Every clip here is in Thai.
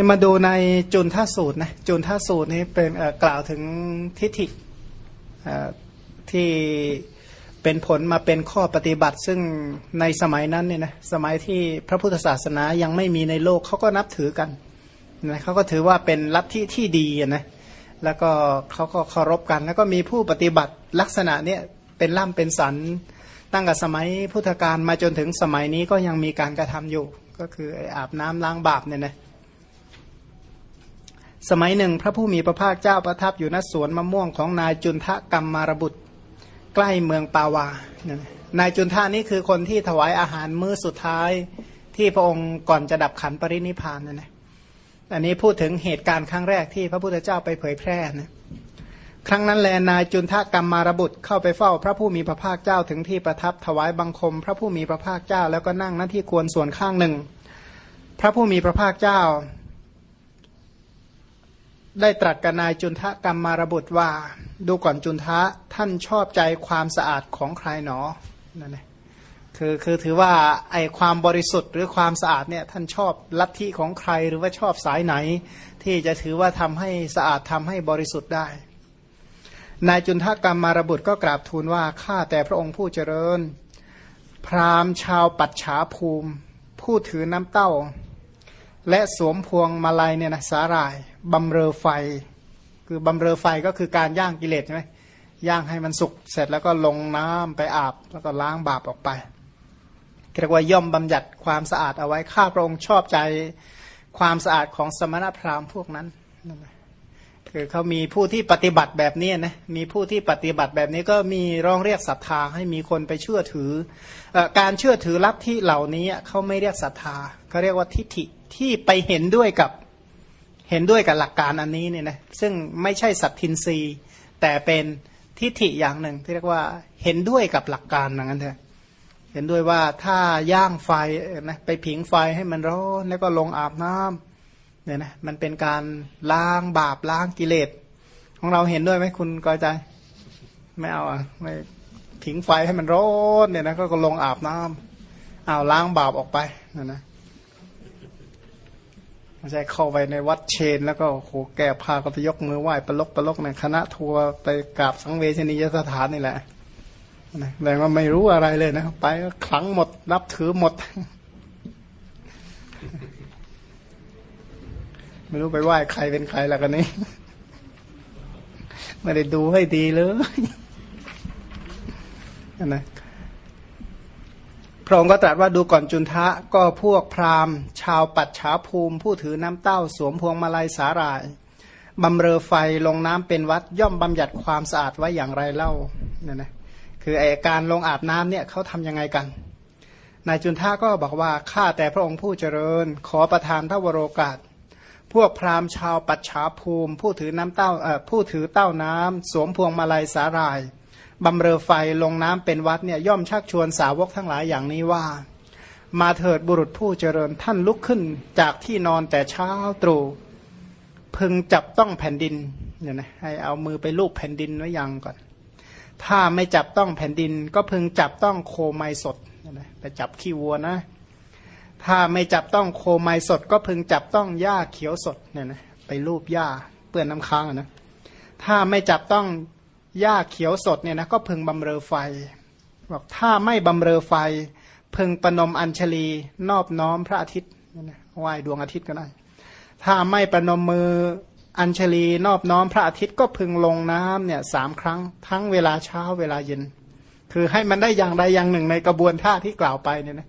นี่มาดูในจุนท่าสูตรนะจุนท่าสูตรนี้เป็นกล่าวถึงทิฏฐิที่เป็นผลมาเป็นข้อปฏิบัติ ซึ่งในสมัยนั้นเนี่ยนะสมัยที่พระพุทธศาสนายังไม่มีในโลกเขาก็นับถือกันนะเขาก็ถือว่าเป็นลัทธิที่ดีนะแล้วก็เขาก็เคารพกัน แล้วก็มีผู้ปฏิบัติลักษณะเนี้ยเป็นล่ำเป็นสันตั้งแต่สมัยพุทธกาลมาจนถึงสมัยนี้ก็ยังมีการกระทำอยู่ ก็คืออาบน้ำล้างบาปเนี่ยนะ สมัยหนึ่ง พระผู้มีพระภาคเจ้าประทับอยู่ณสวนมะม่วงของนายจุนทะกรรมมารบุตร ใกล้เมืองปาวา นายจุนทะนี่คือคนที่ถวายอาหารมื้อสุดท้ายที่พระองค์ก่อนจะดับขันปรินิพานนั่นนะอันนี้พูดถึงเหตุการณ์ครั้งแรกที่พระพุทธเจ้าไปเผยแพร่นะครั้งนั้นแลนายจุนทะกรรมมารบุตรเข้าไปเฝ้าพระผู้มีพระภาคเจ้าถึงที่ประทับถวายบังคม พระผู้มีพระภาคเจ้าแล้วก็นั่งหน้าที่ควรส่วนข้างหนึ่ง พระผู้มีพระภาคเจ้า ได้ตรัสกับนายจุนทะกรรมมารบุตรว่า ดูก่อนจุนทะท่านชอบใจความสะอาดของใครหนอนั่นเองคือคือถือว่าไอความบริสุทธิ์หรือความสะอาดเนี่ยท่านชอบลัทธิของใครหรือว่าชอบสายไหน ที่จะถือว่าทำให้สะอาดทำให้บริสุทธิ์ได้ นายจุนทกรรมมารบุตรก็กราบทูลว่าข้าแต่พระองค์ผู้เจริญ พราหมณ์ชาวปัจฉาภูมิ ผู้ถือน้ำเต้า และสวมพวงมาลัยเนี่ยนะสาหร่ายบำเรอไฟ คือบำเรอไฟก็คือการย่างกิเลสใช่ไหมย่างให้มันสุกเสร็จแล้วก็ลงน้ำไปอาบ แล้วก็ล้างบาปออกไปเรียกว่าย่อมบำยัดความสะอาดเอาไว้ข้าพระองค์ชอบใจความสะอาดของสมณพราหมณ์พวกนั้น คือเขามีผู้ที่ปฏิบัติแบบนี้นะมีผู้ที่ปฏิบัติแบบนี้ก็มีร้องเรียกศรัทธาให้มีคนไปเชื่อถืออการเชื่อถือลัทธิเหล่านี้เขาไม่เรียกศรัทธาเขาเรียกว่าทิฏฐิที่ไปเห็นด้วยกับเห็นด้วยกับหลักการอันนี้เนี่ยนะซึ่งไม่ใช่สัตทินรีแต่เป็นทิฏฐิอย่างหนึ่ง ที่เรียกว่าเห็นด้วยกับหลักการอย่างนั้นเถอะเห็นด้วยว่าถ้าย่างไฟนะไปผิงไฟให้มันร้อนแล้วก็ลงอาบน้ำ เนี่ยนะมันเป็นการล้างบาปล้างกิเลส ของเราเห็นด้วยไหมคุณกอยใจ ไม่เอาอะไม่ผิงไฟให้มันร้อนเนี่ยนะก็ลงอาบน้ำเอาล้างบาปออกไปนะนะไม่ใช่เข้าไปในวัดเชน แล้วก็โหแก่พาก็ไปยกมือไหว้ปลกปลกในคณะทัวร์ไปกราบสังเวชนียสถานนี่แหละนะแปลว่าไม่รู้อะไรเลยนะ ไปก็คลังหมด นับถือหมด ไม่รู้ไปไหว้ใครเป็นใครละกันนี้ไม่ได้ดูให้ดีเลยนะพระองค์ก็ตรัสว่าดูก่อนจุนทะก็พวกพราหมณ์ ชาวปัจฉาภูมิ ผู้ถือน้ำเต้าสวมพวงมาลัยสาหร่ายบำเรอไฟลงน้ำเป็นวัดย่อมบำยัดความสะอาดไว้อย่างไรเล่าเนี่ยนะคือไอการลงอาบน้ำเนี่ยเขาทำยังไงกัน นายจุนท่าก็บอกว่าข้าแต่พระองค์ผู้เจริญ ขอประทานทวโรกาส พวกพราหมณ์ชาวปัจฉาภูมิ ผู้ถือน้ำเต้าผู้ถือเต้าน้ำสวมพวงมาลัยสาหร่ายบำเรอไฟลงน้ำเป็นวัดเนี่ยย่อมชักชวนสาวกทั้งหลายอย่างนี้ว่า มาเถิดบุรุษผู้เจริญท่านลุกขึ้นจากที่นอนแต่เช้าตรู่พึงจับต้องแผ่นดินเนี่ยนะให้เอามือไปลูบแผ่นดินไว้ยังก่อน ถ้าไม่จับต้องแผ่นดินก็พึงจับต้องโคไมสดเดี๋ยนะไปจับขี้วัวนะ ถ้าไม่จับต้องโคไมสดก็พึงจับต้องหญ้าเขียวสดเนี่ยนะไปรูปหญ้าเปื้อนน้ำค้างนะถ้าไม่จับต้องหญ้าเขียวสดเนี่ยนะก็พึงบำเรอไฟบอกถ้าไม่บำเรอไฟ พึงปนมอัญชลีนอบน้อมพระอาทิตย์นะไหว้ดวงอาทิตย์ก็ได้ ถ้าไม่ปนมมืออัญชลีนอบน้อมพระอาทิตย์ก็พึงลงน้ำเนี่ยสามครั้งทั้งเวลาเช้าเวลาเย็น คือให้มันได้อย่างใดอย่างหนึ่งในกระบวนท่าที่กล่าวไปเนี่ยนะ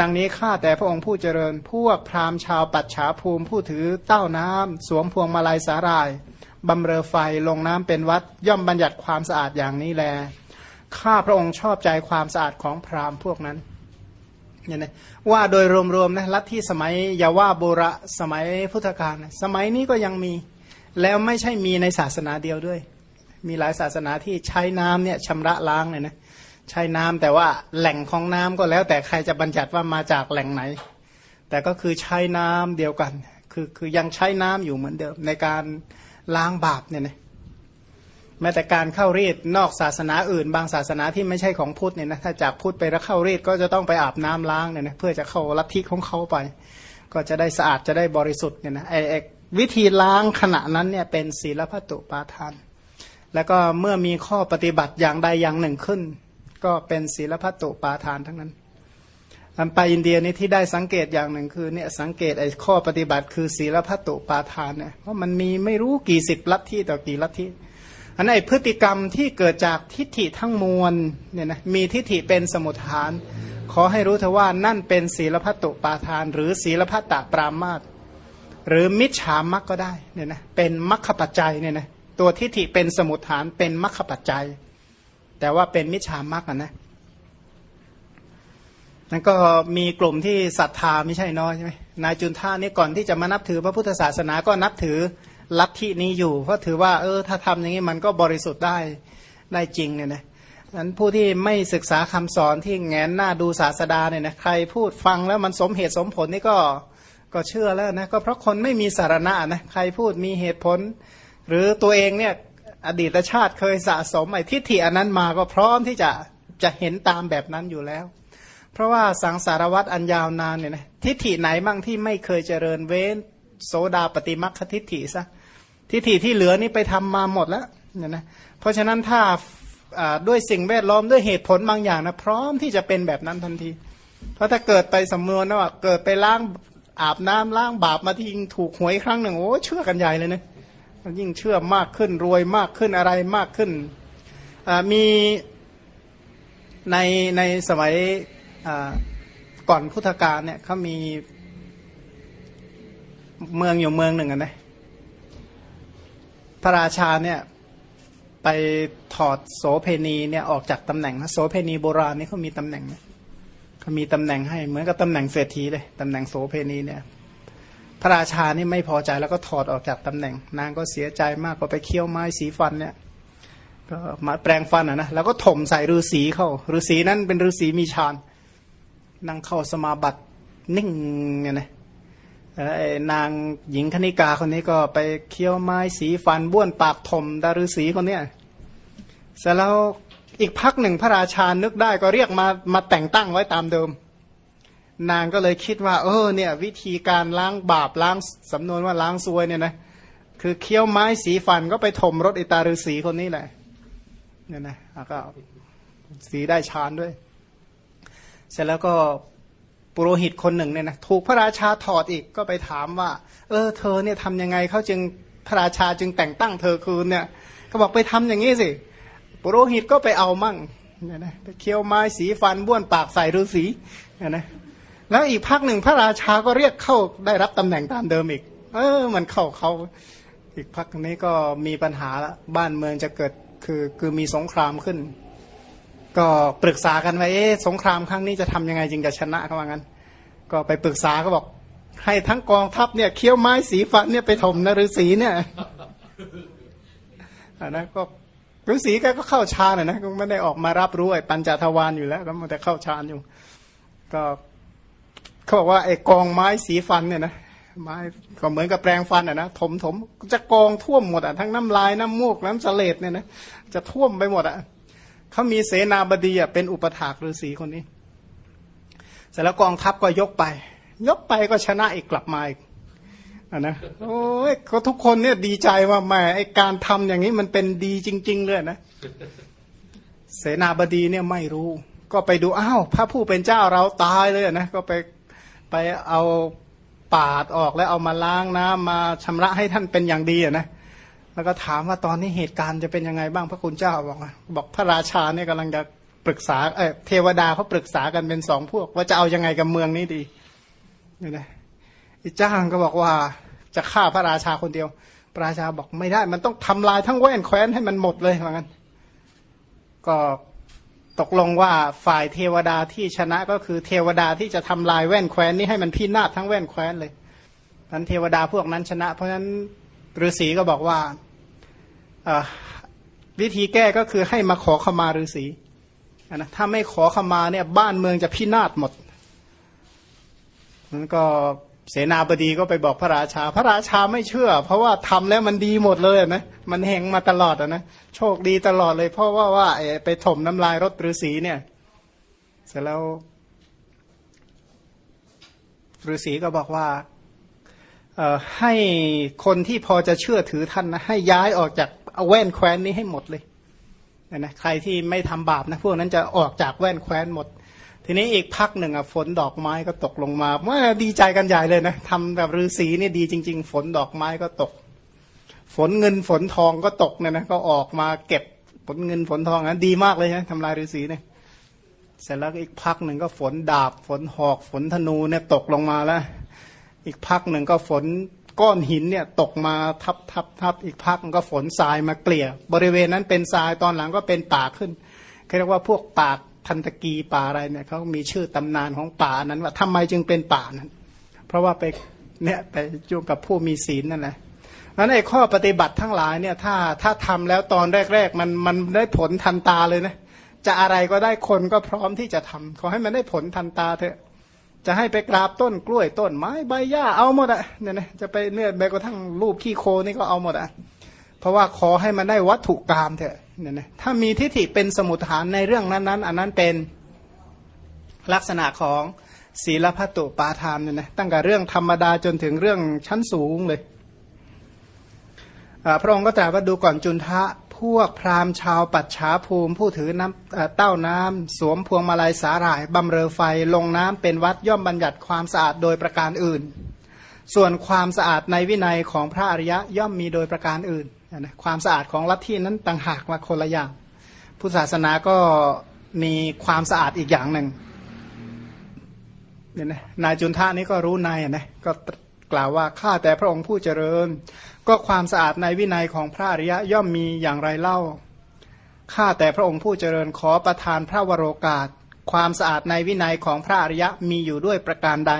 ดังนี้ข้าแต่พระองค์ผู้เจริญ พวกพราหมณ์ชาวปัจฉาภูมิผู้ถือเต้าน้ำสวมพวงมาลัยสาหร่ายบำเรอไฟลงน้ำเป็นวัดย่อมบัญญัติความสะอาดอย่างนี้แลข้าพระองค์ชอบใจความสะอาดของพราหมณ์พวกนั้นเนี่ยนะว่าโดยรวมๆนะลัทธิสมัยอย่าว่าโบระสมัยพุทธกาลสมัยนี้ก็ยังมี แล้วไม่ใช่มีในศาสนาเดียวด้วย มีหลายศาสนาที่ใช้น้ำเนี่ยชำระล้างเลยนะ ใช้น้ำแต่ว่าแหล่งของน้ำก็แล้ว แต่ใครจะบัญญัติว่ามาจากแหล่งไหน แต่ก็คือใช้น้ำเดียวกัน คือคือยังใช้น้ำอยู่เหมือนเดิม ในการล้างบาปเนี่ยนะแม้แต่การเข้ารีดนอกศาสนาอื่น บางศาสนาที่ไม่ใช่ของพุทธเนี่ยนะถ้าจากพุทธไปแล้วเข้ารีดก็จะต้องไปอาบน้ำล้างเนี่ยนะเพื่อจะเข้าลัทธิของเขาไป ก็จะได้สะอาดจะได้บริสุทธิ์เนี่ยนะไอ้วิธีล้างขณะนั้นเนี่ยเป็นศีลพัตุปาทาน แล้วก็เมื่อมีข้อปฏิบัติอย่างใดอย่างหนึ่งขึ้น ก็เป็นศีลพัตุปาทานทั้งนั้นอันไปอินเดียนี่ที่ได้สังเกตอย่างหนึ่งคือเนี่ยสังเกตไอ้ข้อปฏิบัติคือศีลพัตุปาทานเนี่ยเพราะมันมีไม่รู้กี่สิบลัทธิต่อกี่ลัทธิอันไอ้พฤติกรรมที่เกิดจากทิฏฐิทั้งมวลเนี่ยนะมีทิฏฐิเป็นสมุทฐาน ขอให้รู้เถอะว่านั่นเป็นศีลพัตุปาทาน หรือศีลพัตตปรามาตหรือมิจฉามักก็ได้เนี่ยนะเป็นมัคคปัจจัยเนี่ยนะตัวทิฏฐิเป็นสมุทฐานเป็นมัคคปัจจัย แต่ว่าเป็นมิจฉามักนะนั่นก็มีกลุ่มที่ศรัทธาไม่ใช่น้อยใช่ไหมนายจุนท่านี่ก่อนที่จะมานับถือพระพุทธศาสนาก็นับถือลัทธินี้อยู่ เพราะถือว่าเออถ้าทำอย่างนี้มันก็บริสุทธิ์ได้ได้จริงเนี่ยนะนั้นผู้ที่ไม่ศึกษาคำสอนที่แงนหน้าดูศาสดาเนี่ยนะใครพูดฟังแล้วมันสมเหตุสมผลนี่ก็ก็เชื่อแล้วนะก็เพราะคนไม่มีสารณะนะใครพูดมีเหตุผล หรือตัวเองเนี่ย อดีตชาติเคยสะสมไอ้ทิฏฐิอันนั้นมาก็พร้อมที่จะจะเห็นตามแบบนั้นอยู่แล้ว เพราะว่าสังสารวัตรอันยาวนานเนี่ยนะทิฏฐิไหนบ้างที่ไม่เคยเจริญเว้นโสดาปฏิมัคคทิฏฐิซะทิฏฐิที่เหลือนี่ไปทำมาหมดแล้วเนี่ยนะเพราะฉะนั้นถ้าด้วยสิ่งแวดล้อมด้วยเหตุผลบางอย่างนะพร้อมที่จะเป็นแบบนั้นทันที เพราะถ้าเกิดไปสำนวนะว่าเกิดไปล้างอาบน้ำล้างบาปมาที่ยิงถูกหวยครั้งหนึ่งโอ้เชื่อกันใหญ่เลยนะ ยิ่งเชื่อมากขึ้นรวยมากขึ้นอะไรมากขึ้นมีในในสมัยก่อนพุทธกาลเนี่ยเขามีเมืองอยู่เมืองหนึ่งนะพระราชาเนี่ยไปถอดโสเพณีเนี่ยออกจากตำแหน่งนะโสเพณีโบราณนี่เขามีตำแหน่งเขามีตำแหน่งให้เหมือนกับตำแหน่งเศรษฐีเลยตำแหน่งโสเพณีเนี่ย พระราชานี่ไม่พอใจแล้วก็ถอดออกจากตำแหน่ง นางก็เสียใจมากก็ไปเคี้ยวไม้สีฟันเนี่ยก็มาแปลงฟันอะนะแล้วก็ถมใส่ฤาษีเข้าฤาษีนั้นเป็นฤาษีมีฌานนั่งเข้าสมาบัตินิ่งไงนะนางหญิงคณิกาคนนี้ก็ไปเคี้ยวไม้สีฟันบ้วนปากถมดารุสีคนเนี้ยเสร็จแล้วอีกพักหนึ่งพระราชานึกได้ก็เรียกมามาแต่งตั้งไว้ตามเดิม นางก็เลยคิดว่า เออเนี่ย วิธีการล้างบาปล้างสำนวนว่าล้างซวยเนี่ยนะคือเคี้ยวไม้สีฟันก็ไปถมรถอิตาฤษีคนนี้แหละเนี่ยนะก็สีได้ชานด้วย เสร็จแล้วก็ปุโรหิตคนหนึ่งเนี่ยนะถูกพระราชาถอดอีกก็ไปถามว่า เออ เธอเนี่ยทำยังไงเขาจึงพระราชาจึงแต่งตั้งเธอคืนเนี่ย ก็บอกไปทำอย่างนี้สิปุโรหิตก็ไปเอามั่งเนี่ยนะไปเคี้ยวไม้สีฟันบ้วนปากใส่ฤาษีเนี่ยนะ แล้วอีกพักหนึ่งพระราชาก็เรียกเข้าได้รับตำแหน่งตามเดิมอีก เออ มันเข้าเขาอีกพักนี้ก็มีปัญหาละบ้านเมืองจะเกิดคือคือมีสงครามขึ้น ก็ปรึกษากันว่าเอ๊สงครามครั้งนี้จะทำยังไงจึงจะชนะเขาว่างั้น ก็ไปปรึกษาก็บอก ให้ทั้งกองทัพเนี่ยเคี้ยวไม้สีฟันเนี่ยไปถมนฤษีเนี่ยอันนั้นก็ฤาษีแกก็เข้าฌานนะก็ไม่ได้ออกมารับรู้ไอ้ปัญจทวารอยู่แล้วก็มันแต่เข้าฌานอยู่ ก็ เขาบอกว่าไอ้กองไม้สีฟันเนี่ยนะไม้ก็เหมือนกับแปรงฟันอะนะถมถมจะกองท่วมหมดอะทั้งน้ำลายน้ำมูกน้ำเสลดเนี่ยนะจะท่วมไปหมดอะเขามีเสนาบดีอะเป็นอุปถากฤาษีคนนี้ เสร็จแล้วกองทัพก็ยกไป ยกไปก็ชนะอีกกลับมาอีกอะนะโอ้ยเขาทุกคนเนี่ยดีใจว่าแม่ไอการทำอย่างนี้มันเป็นดีจริง ๆ เลยนะเสนาบดีเนี่ยไม่รู้ ก็ไปดูอ้าวพระผู้เป็นเจ้าเราตายเลยนะก็ไป ไปเอาปาดออกแล้วเอามาล้างน้ำมาชำระให้ท่านเป็นอย่างดีอะนะแล้วก็ถามว่าตอนนี้เหตุการณ์จะเป็นยังไงบ้างพระคุณเจ้าบอกบอกพระราชาเนี่ยกำลังจะปรึกษาเออเทวดาเขาปรึกษากันเป็นสองพวก ว่าจะเอายังไงกับเมืองนี้ดีนี่นะอีจ้างก็บอกว่าจะฆ่าพระราชาคนเดียวพระราชาบอกไม่ได้ มันต้องทำลายทั้งแว่นแคว้นให้มันหมดเลยเหมือนกันก็ ตกลงว่าฝ่ายเทวดาที่ชนะก็คือเทวดาที่จะทำลายแว่นแคว้นนี้ให้มันพินาศทั้งแว่นแคว้นเลยนั้นเทวดาพวกนั้นชนะ เพราะฉะนั้นฤาษีก็บอกว่าวิธีแก้ก็คือให้มาขอขมาฤาษีนะถ้าไม่ขอขมาเนี่ยบ้านเมืองจะพินาศหมดมันก็ เสนาบดีก็ไปบอกพระราชา พระราชาไม่เชื่อ เพราะว่าทำแล้วมันดีหมดเลยนะมันแหงมาตลอดนะโชคดีตลอดเลย เพราะว่าว่าไปถมน้ำลายรถฤาษีเนี่ย เสร็จแล้วฤาษีก็บอกว่าให้คนที่พอจะเชื่อถือท่านนะให้ย้ายออกจากแว่นแคว้นนี้ให้หมดเลยนะใครที่ไม่ทำบาปนะพวกนั้นจะออกจากแว่นแคว้นหมด ทีนี้อีกพักหนึ่งอะฝนดอกไม้ก็ตกลงมาว่าดีใจกันใหญ่เลยนะทำแบบฤาษีนี่ดีจริง ๆ ฝนดอกไม้ก็ตก ฝนเงินฝนทองก็ตกเนี่ยนะก็ออกมาเก็บฝนเงินฝนทองนั้นดีมากเลยนะทำลายฤาษีเนี่ยเสร็จแล้วอีกพักหนึ่งก็ฝนดาบ ฝนหอก ฝนธนูเนี่ยตกลงมาแล้ว อีกพักหนึ่งก็ฝนก้อนหินเนี่ยตกมาทับทับทับอีกพักก็ฝนทรายมาเกลี่ย บริเวณนั้นเป็นทรายตอนหลังก็เป็นป่าขึ้นเรียกว่าพวกป่า ทันตกีป่าอะไรเนี่ยเขามีชื่อตำนานของป่านั้นว่าทำไมจึงเป็นป่านั้น เพราะว่าไปเนี่ยไปจุ่กับผู้มีศีลนั่นแหละนั้นไอ้ข้อปฏิบัติทั้งหลายเนี่ยถ้าถ้าทำแล้วตอนแรก ๆ มันมันได้ผลทันตาเลยนะจะอะไรก็ได้คนก็พร้อมที่จะทำขอให้มันได้ผลทันตาเถอะ จะให้ไปกราบต้นกล้วยต้นไม้ใบหญ้าเอาหมดอะเนี่ยนะจะไปเนี่ยแม้กระทั่งรูปขี้โคนี่ก็เอาหมดอะเพราะว่าขอให้มันได้วัตถุกรรมเถอะ เนี่ยนะถ้ามีทิฏฐิเป็นสมุทฐานในเรื่องนั้นๆ อันนั้นเป็นลักษณะของศีลพัตุปาทานเนี่ยนะตั้งแต่เรื่องธรรมดาจนถึงเรื่องชั้นสูงเลยพระองค์ก็ตรัสว่าดูก่อนจุนทะพวกพราหมณ์ชาวปัจฉาภูมิ ผู้ถือน้ำเต้าน้ำสวมพวงมาลัยสาหร่ายบำเรอไฟลงน้ำเป็นวัดย่อมบัญญัติความสะอาดโดยประการอื่น ส่วนความสะอาดในวินัยของพระอริยะย่อมมีโดยประการอื่น นะความสะอาดของลัทธินั้นต่างหากมาคนละอย่างพุทธศาสนาก็มีความสะอาดอีกอย่างหนึ่งเนี่ยนะนายจุนท่านี้ก็รู้นายนะก็กล่าวว่าข้าแต่พระองค์ผู้เจริญ ก็ความสะอาดในวินัยของพระอริยะย่อมมีอย่างไรเล่าข้าแต่พระองค์ผู้เจริญขอประทานพระวโรกาส ความสะอาดในวินัยของพระอริยะมีอยู่ด้วยประการใด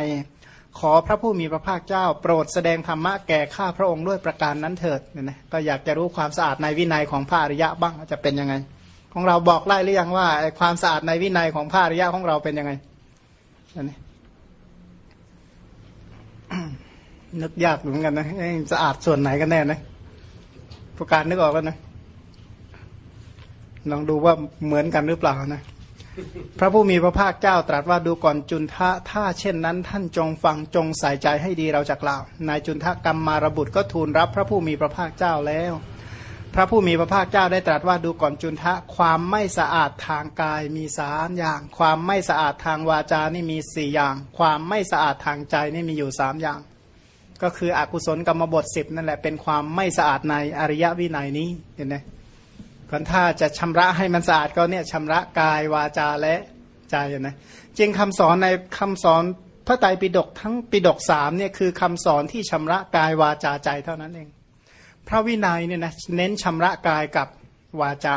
ขอพระผู้มีพระภาคเจ้า โปรดแสดงธรรมะแก่ข้าพระองค์ด้วยประการนั้นเถิดเนี่ยนะก็อยากจะรู้ความสะอาดในวินัยของพระอริยะบ้างจะเป็นยังไง ของเราบอกไล่หรือยังว่าความสะอาดในวินัยของพระอริยะของเราเป็นยังไงนี่นึกยากเหมือนกันนะสะอาดส่วนไหนกันแน่นะผู้การนึกออกแล้วนะลองดูว่าเหมือนกันหรือเปล่านะ พระผู้มีพระภาคเจ้าตรัสว่าดูก่อนจุนทะถ้าเช่นนั้น ท่านจงฟังจงใส่ใจให้ดีเราจะกล่าวนายจุนทะกรรมมารบุตรก็ทูลรับพระผู้มีพระภาคเจ้าแล้ว พระผู้มีพระภาคเจ้าได้ตรัสว่าดูก่อนจุนทะความไม่สะอาดทางกายมีสามอย่าง ความไม่สะอาดทางวาจานี่มีสี่อย่าง ความไม่สะอาดทางใจนี่มีอยู่สามอย่าง ก็คืออกุศลกรรมบทสิบนั่นแหละเป็นความไม่สะอาดในอริยวินัยนี้เห็นไหม คนถ้าจะชำระให้มันสะอาดก็เนี่ยชำระกายวาจาและใจนะจริงคำสอนในคำสอนพระไตรปิฎกทั้งปิฎกสามเนี่ยคือคำสอนที่ชำระกายวาจาใจเท่านั้นเอง พระวินัยเนี่ยนะเน้นชำระกายกับวาจา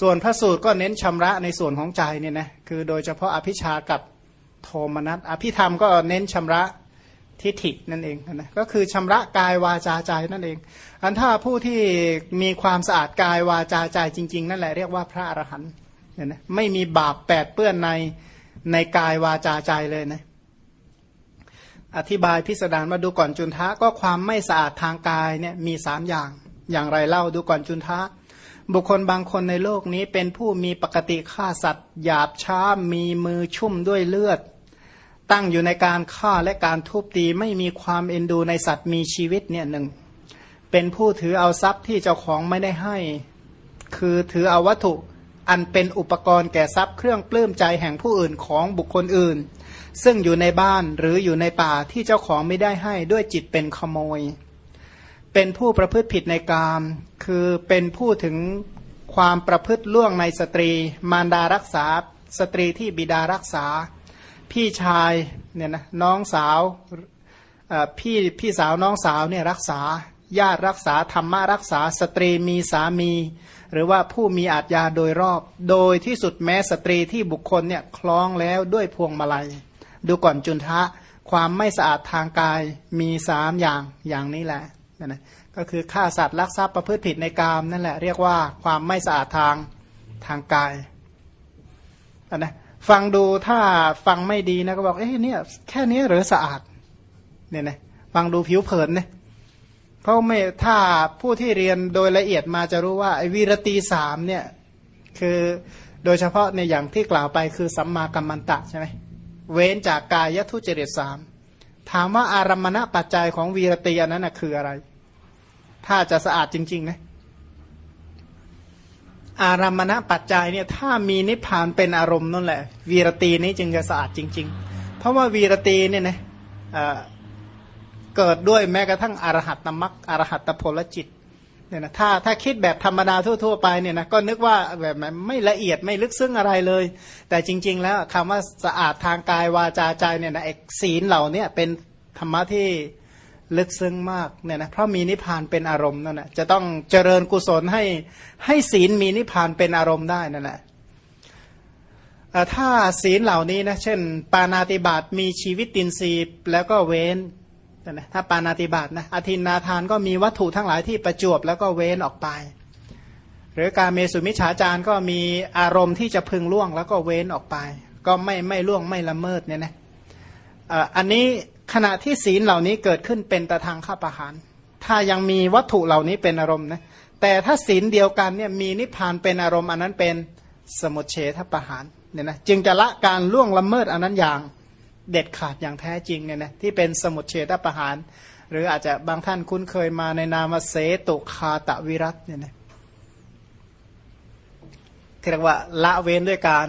ส่วนพระสูตรก็เน้นชำระในส่วนของใจเนี่ยนะคือโดยเฉพาะอภิชากับโทมนัสอภิธรรมก็เน้นชำระ ทิฏฐินั่นเองนะก็คือชำระกายวาจาใจนั่นเอง อันถ้าผู้ที่มีความสะอาดกายวาจาใจจริง ๆ นั่นแหละเรียกว่าพระอรหันต์เนี่ยนะไม่มีบาปแปดเปื้อนในในกายวาจาใจเลยนะอธิบายพิสดารมาดูก่อนจุนทะก็ความไม่สะอาดทางกายเนี่ยมีสามอย่าง อย่างไรเล่าดูก่อนจุนทะ บุคคลบางคนในโลกนี้เป็นผู้มีปกติฆ่าสัตว์ หยาบช้ามีมือชุ่มด้วยเลือด ตั้งอยู่ในการฆ่าและการทุบตีไม่มีความเอ็นดูในสัตว์มีชีวิตเนี่ยหนึ่งเป็นผู้ถือเอาทรัพย์ที่เจ้าของไม่ได้ให้ คือถือเอาวัตถุอันเป็นอุปกรณ์แก่ทรัพย์เครื่องปลื้มใจแห่งผู้อื่นของบุคคลอื่น ซึ่งอยู่ในบ้านหรืออยู่ในป่าที่เจ้าของไม่ได้ให้ด้วยจิตเป็นขโมย เป็นผู้ประพฤติผิดในกาม คือเป็นผู้ถึงความประพฤติล่วงในสตรี มารดารักษา สตรีที่บิดารักษา พี่ชายเนี่ยนะน้องสาวพี่พี่สาวน้องสาวเนี่ยรักษาญาติรักษาธรรมะรักษาสตรีมีสามี หรือว่าผู้มีอาชญาโดยรอบ โดยที่สุดแม้สตรีที่บุคคลเนี่ยคล้องแล้วด้วยพวงมาลัย ดูก่อนจุนทะความไม่สะอาดทางกายมีสามอย่างอย่างนี้แหละนะนะก็คือฆ่าสัตว์ลักทรัพย์ประพฤติผิดในกามนั่นแหละเรียกว่าความไม่สะอาดทางทางกายนะ ฟังดูถ้าฟังไม่ดีนะก็บอกเอ้ยเนี่ยแค่นี้หรือสะอาดเนี่ยนะฟังดูผิวเผินเนี่ยเพราะไม่ถ้าผู้ที่เรียนโดยละเอียดมาจะรู้ว่าไอ้วีรตีสามเนี่ยคือโดยเฉพาะในอย่างที่กล่าวไปคือสัมมากัมมันตะใช่ไหมเว้นจากกายทุจริตสามถามว่าอารมณปัจจัยของวีรตีอันนั้นนะคืออะไร ถ้าจะสะอาดจริงๆนะ อารมณปัจจัยเนี่ยถ้ามีนิพพานเป็นอารมณ์นั่นแหละ วีรตีนี้จึงจะสะอาดจริง ๆ เพราะว่าวีรตีเนี่ยนะเกิดด้วยแม้กระทั่งอรหัตตมรักอรหัตตผลจิตเนี่ยนะถ้าถ้าคิดแบบธรรมดาทั่ว ๆ ไปเนี่ยนะก็นึกว่าแบบไม่ละเอียดไม่ลึกซึ้งอะไรเลย แต่จริง ๆ แล้วคำว่าสะอาดทางกายวาจาใจเนี่ยนะเอกศีลเหล่านี้เป็นธรรมะที่ ลึกซึ้งมากเนี่ยนะเพราะมีนิพพานเป็นอารมณ์นั่นแหละจะต้องเจริญกุศลให้ให้ศีลมีนิพพานเป็นอารมณ์ได้นั่นแหละถ้าศีลเหล่านี้นะเช่น ปานาติบาตมีชีวิตตินรีแล้วก็เว้นนะถ้าปานาติบาตนะอธินนาทานก็มีวัตถุทั้งหลายที่ประจวบแล้วก็เว้นออกไป หรือการเมสุมิฉาจารก็มีอารมณ์ที่จะพึงล่วงแล้วก็เว้นออกไป ก็ไม่ไม่ล่วงไม่ละเมิดเนี่ยนะอันนี้ ขณะที่ศีลเหล่านี้เกิดขึ้นเป็นตะทางข้าประหาร ถ้ายังมีวัตถุเหล่านี้เป็นอารมณ์นะแต่ถ้าศีลเดียวกันเนี่ยมีนิพพานเป็นอารมณ์อันนั้นเป็นสมุทเฉทประหารเนี่ยนะจึงจะละการล่วงละเมิดอันนั้นอย่างเด็ดขาดอย่างแท้จริงเนี่ยนะที่เป็นสมุทเฉทประหาร หรืออาจจะบางท่านคุ้นเคยมาในนามเสตุคาตะวิรัตเนี่ยนะเรียกว่าละเว้นด้วยการ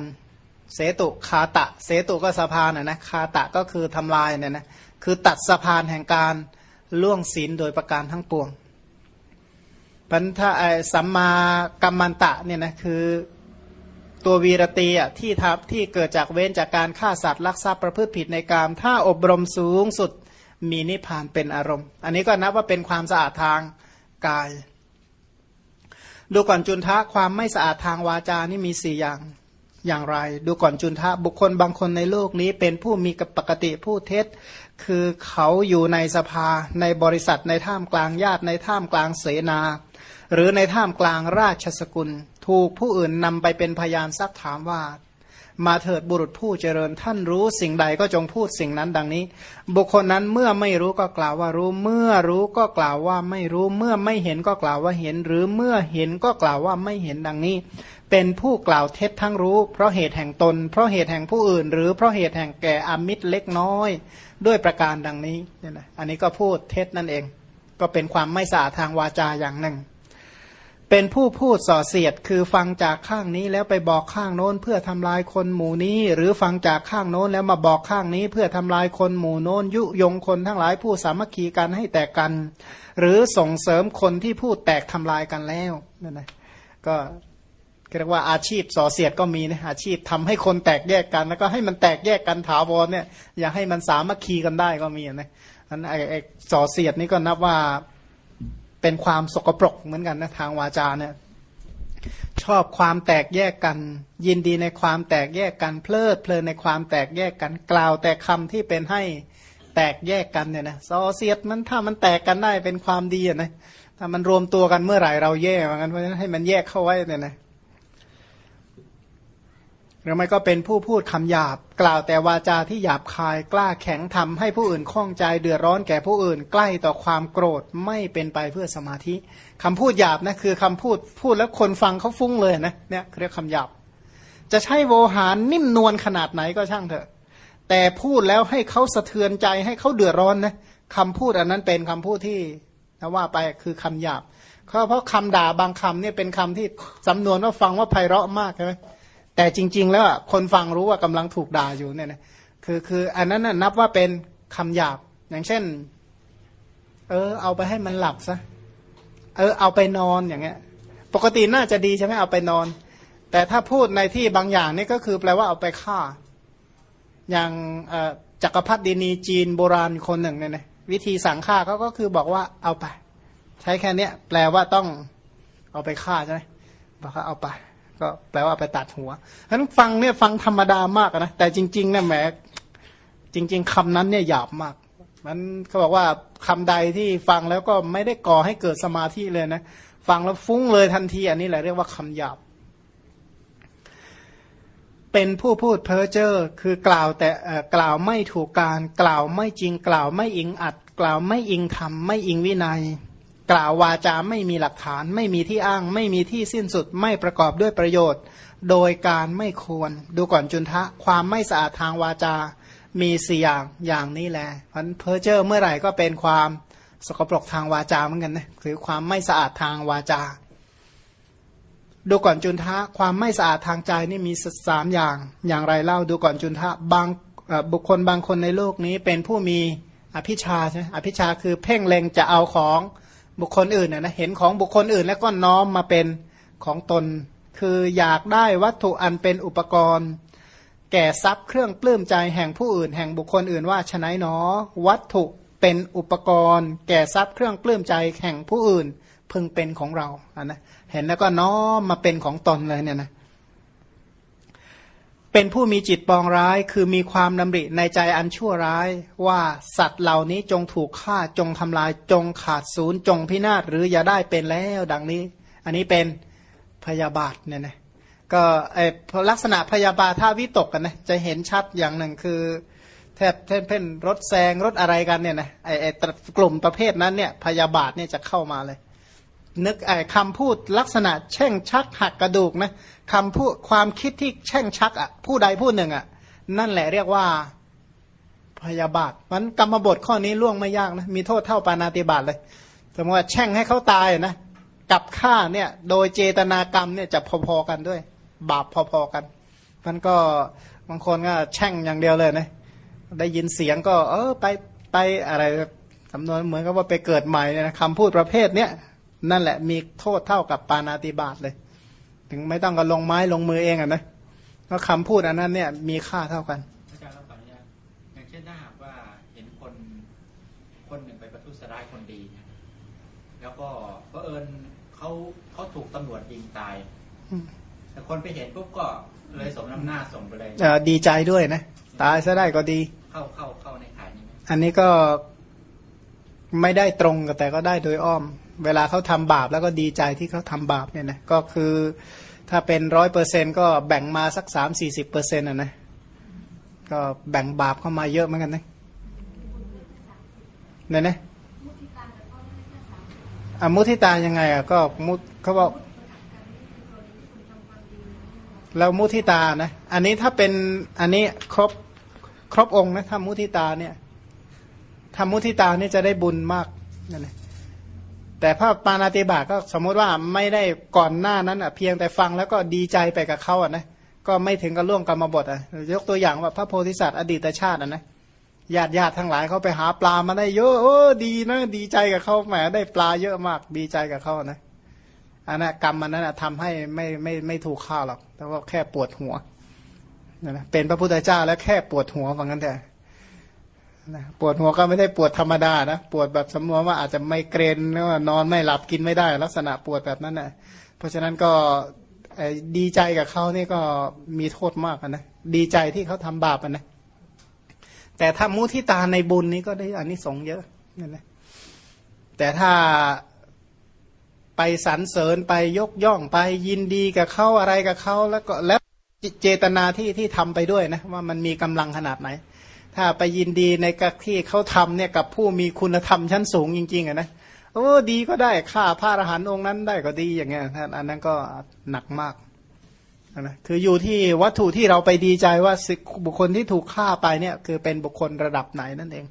เสตุคาตะ เสตุก็สะพานนะนะคาตะก็คือทำลายเนี่ยนะคือตัดสะพานแห่งการล่วงศีลโดยประการทั้งปวงพันธะสัมมากัมมันตะเนี่ยนะคือตัววีรตีอะที่ทับที่เกิดจากเว้นจากการฆ่าสัตว์ลักทรัพย์ประพฤติผิดในกามถ้าอบรมสูงสุดมีนิพพานเป็นอารมณ์ อันนี้ก็นับว่าเป็นความสะอาดทางกาย ดูก่อนจุนทะความไม่สะอาดทางวาจานี่มีสี่อย่าง อย่างไร ดูก่อนจุนทะบุคคลบางคนในโลกนี้เป็นผู้มีกปกติผู้เท็จ คือเขาอยู่ในสภาในบริษัทในท่ามกลางญาติในท่ามกลางเสนา หรือในท่ามกลางราชสกุล ถูกผู้อื่นนำไปเป็นพยานซักถามว่ามาเถิดบุรุษผู้เจริญท่านรู้สิ่งใดก็จงพูดสิ่งนั้นดังนี้ บุคคลนั้นเมื่อไม่รู้ก็กล่าวว่ารู้ เมื่อรู้ก็กล่าวว่าไม่รู้ เมื่อไม่เห็นก็กล่าวว่าเห็น หรือเมื่อเห็นก็กล่าวว่าไม่เห็นดังนี้ เป็นผู้กล่าวเท็จทั้งรู้ เพราะเหตุแห่งตน เพราะเหตุแห่งผู้อื่น หรือเพราะเหตุแห่งแก่อมิตรเล็กน้อย ด้วยประการดังนี้เนี่ยนะอันนี้ก็พูดเท็จนั่นเอง ก็เป็นความไม่สะอาดทางวาจาอย่างหนึ่ง เป็นผู้พูดส่อเสียดคือฟังจากข้างนี้แล้วไปบอกข้างโน้นเพื่อทำลายคนหมู่นี้ หรือฟังจากข้างโน้นแล้วมาบอกข้างนี้ เพื่อทำลายคนหมู่โน้นยุยงคนทั้งหลายผู้สามัคคีกันให้แตกกัน หรือส่งเสริมคนที่พูดแตกทำลายกันแล้วนั่นนะก็ เรียกว่าอาชีพส่อเสียดก็มีนะอาชีพทำให้คนแตกแยกกัน แล้วก็ให้มันแตกแยกกันถาวรเนี่ย อย่าให้มันสามัคคีกันได้ก็มีนะอันไอ้ส่อเสียดนี่ก็นับว่าเป็นความสกปรกเหมือนกันนะทางวาจาเนี่ยชอบความแตกแยกกัน ยินดีในความแตกแยกกันเพลิดเพลินในความแตกแยกกันกล่าว แต่คำที่เป็นให้แตกแยกกันเนี่ยนะซอเสียดมันถ้ามันแตกกันได้เป็นความดีนะถ้ามันรวมตัวกันเมื่อไหร่เราแย่เหมือนกันเพราะฉะนั้นให้มันแยกเข้าไว้เนี่ยนะ หรือไม่ก็เป็นผู้พูดคำหยาบ กล่าวแต่วาจาที่หยาบคายกล้าแข็งทำให้ผู้อื่นข้องใจเดือดร้อนแก่ผู้อื่น ใกล้ต่อความโกรธไม่เป็นไปเพื่อสมาธิคำพูดหยาบนะคือคำพูดพูดแล้วคนฟังเขาฟุ้งเลยนะเนี่ยเรียกคำหยาบ จะใช้โวหารนิ่มนวลขนาดไหนก็ช่างเถอะ แต่พูดแล้วให้เขาสะเทือนใจให้เขาเดือดร้อนนะคำพูดอันนั้นเป็นคำพูดที่ถ้าว่าไปคือคำหยาบเพราะคำด่าบางคำเนี่ยเป็นคำที่สำนวนว่าฟังว่าไพเราะมากใช่ไหม แต่จริง ๆ แล้วคนฟังรู้ว่ากำลังถูกด่าอยู่เนี่ยนะคือคืออันนั้นนับว่าเป็นคำหยาบอย่างเช่น เออ เอาไปให้มันหลับซะเออ เอาไปนอนอย่างเงี้ย ปกติน่าจะดีใช่ไหมเอาไปนอน แต่ถ้าพูดในที่บางอย่างนี่ก็คือแปลว่าเอาไปฆ่า อย่างจักรพรรดินีจีนโบราณคนหนึ่งเนี่ยนะวิธีสั่งฆ่าเขาก็คือบอกว่าเอาไป ใช้แค่เนี้ยแปลว่าต้องเอาไปฆ่าใช่ไหมบอกว่าเอาไป ก็แปลว่าไปตัดหัวฉะนั้นฟังเนี่ยฟังธรรมดามากนะ แต่จริงๆเนี่ยแหมจริง ๆคำนั้นเนี่ยหยาบมาก มันเขาบอกว่าคำใดที่ฟังแล้วก็ไม่ได้ก่อให้เกิดสมาธิเลยนะ ฟังแล้วฟุ้งเลยทันที อันนี้แหละเรียกว่าคำหยาบ เป็นผู้พูดเพ้อเจ้อคือกล่าวแต่กล่าวไม่ถูกการ กล่าวไม่จริงกล่าวไม่อิงอัด กล่าวไม่อิงธรรมไม่อิงวินัย กล่าววาจาไม่มีหลักฐาน ไม่มีที่อ้าง ไม่มีที่สิ้นสุดไม่ประกอบด้วยประโยชน์ โดยการไม่ควร ดูก่อนจุนทะ ความไม่สะอาดทางวาจา มีสี่อย่างอย่างนี้แหละพันเพอเจอร์เมื่อไหร่ก็เป็นความสกปรกทางวาจาเหมือนกันนะคือความไม่สะอาดทางวาจา ดูก่อนจุนทะ ความไม่สะอาดทางใจนี่มีสามอย่างอย่างไรเล่าดูก่อนจุนทะบางบุคคลบางคนในโลกนี้เป็นผู้มีอภิชาใช่อภิชาคือเพ่งเล็งจะเอาของ บุคคลอื่นนะนะเห็นของบุคคลอื่นแล้วก็น้อมมาเป็นของตน คืออยากได้วัตถุอันเป็นอุปกรณ์ แก่ทรัพย์เครื่องปลื้มใจแห่งผู้อื่น แห่งบุคคลอื่นว่าฉนัยหนอ วัตถุเป็นอุปกรณ์ แก่ทรัพย์เครื่องปลื้มใจแห่งผู้อื่น พึงเป็นของเราอันนะเห็นแล้วก็น้อมมาเป็นของตนเลยเนี่ยนะ เป็นผู้มีจิตปองร้ายคือมีความดำริในใจอันชั่วร้าย ว่าสัตว์เหล่านี้จงถูกฆ่าจงทำลายจงขาดศูนย์จงพินาศหรืออย่าได้เป็นแล้วดังนี้ อันนี้เป็นพยาบาทเนี่ยนะก็ไอลักษณะพยาบาทถ้าวิตกกันนะจะเห็นชัดอย่างหนึ่งคือ แทบเพ่นรถแซงรถอะไรกันเนี่ยนะไอไอกลุ่มประเภทนั้นเนี่ยพยาบาทเนี่ยจะเข้ามาเลย นึกไอ้คำพูดลักษณะแช่งชักหักกระดูกนะคำพูดความคิดที่แช่งชักอะผู้ใดผู้หนึ่งอะนั่นแหละเรียกว่าพยาบาทมันกรรมบทข้อนี้ล่วงไม่ยากนะมีโทษเท่าปานาติบาตเลยสมมติว่าแช่งให้เขาตายนะกับฆ่าเนี่ยโดยเจตนากรรมเนี่ยจะพอๆกันด้วย บาปพอๆกัน มันก็บางคนก็แช่งอย่างเดียวเลยนะได้ยินเสียงก็ เออไปไปอะไรสำนวนเหมือนกับว่าไปเกิดใหม่นะคำพูดประเภทเนี้ย นั่นแหละมีโทษเท่ากับปานาติบาตเลย ถึงไม่ต้องก็ลงไม้ลงมือเองอะนะก็คำพูดอันนั้นเนี่ยมีค่าเท่ากันอาจารย์เราขออนุญาตอย่างเช่นถ้าหากว่าเห็นคนคนหนึ่งไปประทุษร้ายคนดีเนี่ยแล้วก็เพอเอิญเขาเขาถูกตำรวจยิงตายแต่คนไปเห็นปุ๊บก็เลยสมน้ำหน้าส่งไปเลยดีใจด้วยนะ ตายซะได้ก็ดี เข้าเข้าเข้าในข่ายนี้อันนี้ก็ ไม่ได้ตรงแต่ก็ได้โดยอ้อม เวลาเขาทำบาปแล้วก็ดีใจที่เขาทำบาปเนี่ยนะก็คือถ้าเป็นร้อยเปอร์เซ็นก็แบ่งมาสักสามสี่สิบเปอร์เซ็นต์อะนะก็แบ่งบาปเข้ามาเยอะเหมือนกันนะเนี่ยนะอมุทิตายังไงอะก็มุเขาบอกแล้วมุทิตานะ อันนี้ถ้าเป็นอันนี้ครบครบองค์นะถ้ามุทิตาเนี่ย ทำมุทิตานี่จะได้บุญมากนั่นแหละแต่พระปานาติบาก็สมมติว่าไม่ได้ก่อนหน้านั้นอะเพียงแต่ฟังแล้วก็ดีใจไปกับเขาอะนะก็ไม่ถึงกับล่วงกรรมบทอะยกตัวอย่างว่าพระโพธิสัตว์อดีตชาติอะนะญาติญาติทั้งหลายเขาไปหาปลามาได้เยอะโอ้ดีนะดีใจกับเขาแหมได้ปลาเยอะมากดีใจกับเขานะอันนั้นกรรมมันนั้นทำให้ไม่ไม่ไม่ถูกข้าวหรอกแต่ว่าแค่ปวดหัวนะเป็นพระพุทธเจ้าแล้วแค่ปวดหัวฟังกันแต่ นะปวดหัวก็ไม่ได้ปวดธรรมดานะปวดแบบสมมติว่าอาจจะไม่เกรนว่านอนไม่หลับกินไม่ได้ ลักษณะปวดแบบนั้นนะเพราะฉะนั้นก็ดีใจกับเขานี่ก็มีโทษมากนะดีใจที่เขาทำบาปนะแต่ถ้ามุทิตาในบุญนี้ก็ได้อันนี้สงเยอะนั่นแหละแต่ถ้าไปสรรเสริญไปยกย่องไปยินดีกับเขาอะไรกับเขาแล้วก็แล้วเจตนาที่ที่ทำไปด้วยนะว่ามันมีกำลังขนาดไหน ถ้าไปยินดีในกับที่เขาทำเนี่ยกับผู้มีคุณธรรมชั้นสูงจริงๆอะนะโอ้ดีก็ได้ฆ่าพระอรหันต์องค์นั้นได้ก็ดีอย่างเงี้ยท่านอันนั้นก็หนักมากนะคืออยู่ที่วัตถุที่เราไปดีใจว่าบุคคลที่ถูกฆ่าไปเนี่ย คือเป็นบุคคลระดับไหนนั่นเอง